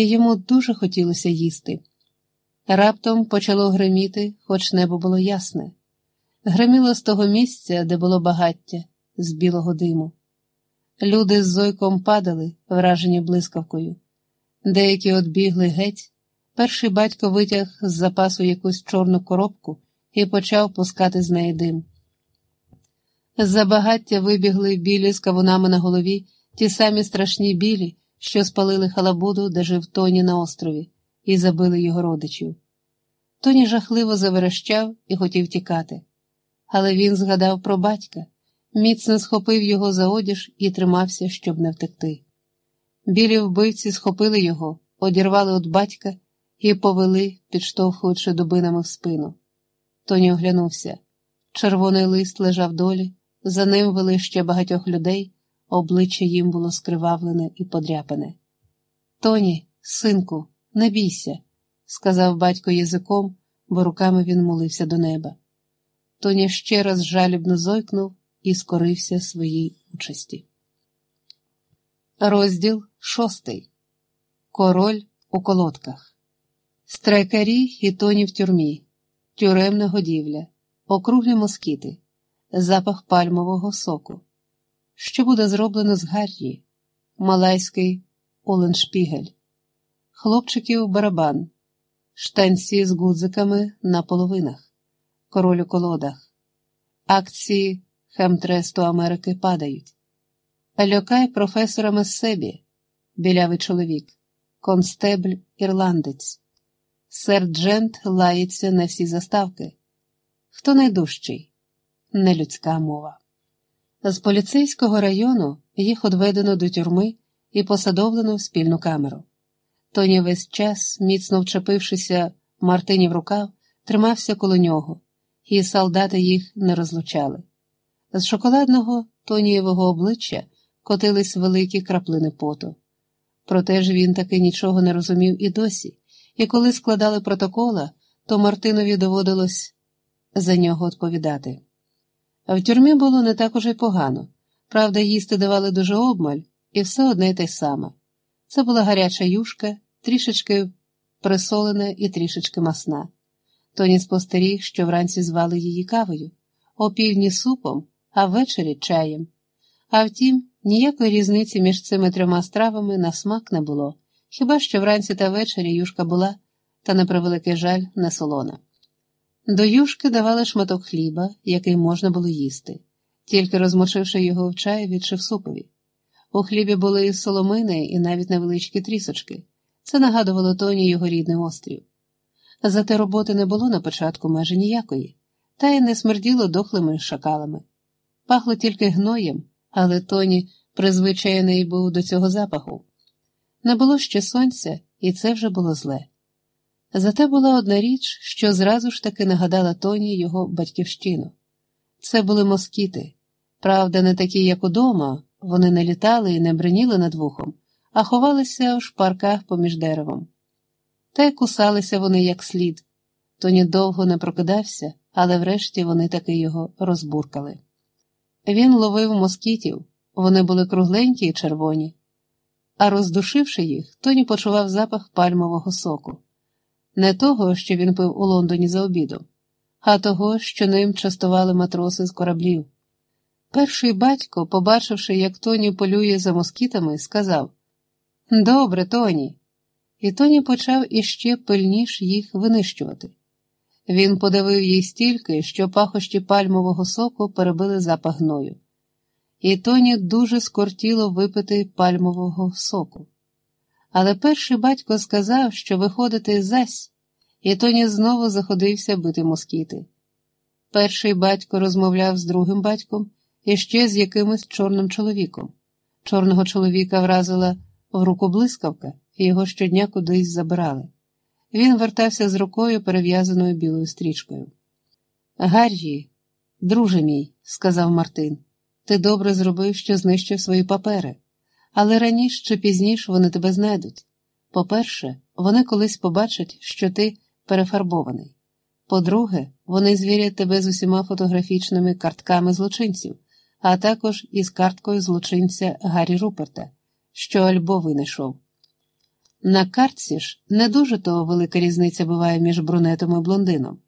і йому дуже хотілося їсти. Раптом почало гриміти, хоч небо було ясне. Гриміло з того місця, де було багаття, з білого диму. Люди з зойком падали, вражені блискавкою. Деякі отбігли геть. Перший батько витяг з запасу якусь чорну коробку і почав пускати з неї дим. З-за багаття вибігли білі з кавунами на голові, ті самі страшні білі, що спалили халабуду, де жив Тоні на острові, і забили його родичів. Тоні жахливо заверещав і хотів тікати. Але він згадав про батька, міцно схопив його за одіж і тримався, щоб не втекти. Білі вбивці схопили його, одірвали від батька і повели, підштовхуючи дубинами в спину. Тоні оглянувся. Червоний лист лежав долі, за ним вели ще багатьох людей, обличчя їм було скривавлене і подряпане. Тоні, синку, не бійся, сказав батько язиком, бо руками він молився до неба. Тоня ще раз жалібно зойкнув і скорився своїй участі. Розділ шостий. Король у колодках. Страйкарі і тоні в тюрмі, тюремна годівля, округлі москіти, запах пальмового соку. Що буде зроблено з Гаррі, Малайський Оленшпігель, хлопчиків барабан, штанці з гудзиками на половинах, король у колодах, акції Хемтресту Америки падають. Льокай професора Мессебі, білявий чоловік, констебль ірландець, серджент лається на всі заставки. Хто найдужчий? Нелюдська мова. З поліцейського району їх одведено до тюрми і посадовлено в спільну камеру. Тоні весь час, міцно вчепившися Мартині в рукав, тримався коло нього, і солдати їх не розлучали. З шоколадного тонієвого обличчя котились великі краплини поту. Проте ж він таки нічого не розумів і досі, і коли складали протокола, то Мартинові доводилось за нього відповідати. В тюрмі було не так уже й погано. Правда, їсти давали дуже обмаль, і все одне й те саме. Це була гаряча юшка, трішечки присолена і трішечки масна. Тоні спостеріг, що вранці звали її кавою, опівдні супом, а ввечері чаєм. А втім, ніякої різниці між цими трьома стравами на смак не було, хіба що вранці та ввечері юшка була, та на превеликий жаль, не солона. До юшки давали шматок хліба, який можна було їсти, тільки розмочивши його в чаєві чи в супові. У хлібі були і соломини, і навіть невеличкі трісочки. Це нагадувало тоні його рідний острів. Зате роботи не було на початку майже ніякої, та й не смерділо дохлими шакалами. Пахло тільки гноєм, але тоні призвичайний був до цього запаху. Не було ще сонця, і це вже було зле. Зате була одна річ, що зразу ж таки нагадала Тоні його батьківщину. Це були москіти, правда, не такі, як удома, вони не літали і не бреніли над вухом, а ховалися у шпарках поміж деревом. Та й кусалися вони як слід. Тоні довго не прокидався, але врешті вони таки його розбуркали. Він ловив москітів, вони були кругленькі і червоні, а роздушивши їх, Тоні почував запах пальмового соку не того, що він пив у Лондоні за обідом, а того, що ним частували матроси з кораблів. Перший батько, побачивши, як Тоні полює за москітами, сказав Добре, Тоні. І Тоні почав іще пильніш їх винищувати. Він подавив їй стільки, що пахощі пальмового соку перебили запах гною. І Тоні дуже скортіло випити пальмового соку. Але перший батько сказав, що виходити зась, і Тоні знову заходився бити москіти. Перший батько розмовляв з другим батьком і ще з якимось чорним чоловіком. Чорного чоловіка вразила в руку блискавка, і його щодня кудись забирали. Він вертався з рукою, перев'язаною білою стрічкою. Гаррі, друже мій, сказав Мартин, ти добре зробив, що знищив свої папери але раніше чи пізніше вони тебе знайдуть. По-перше, вони колись побачать, що ти перефарбований. По-друге, вони звірять тебе з усіма фотографічними картками злочинців, а також із карткою злочинця Гаррі Руперта, що Альбо винайшов. На картці ж не дуже то велика різниця буває між брунетом і блондином.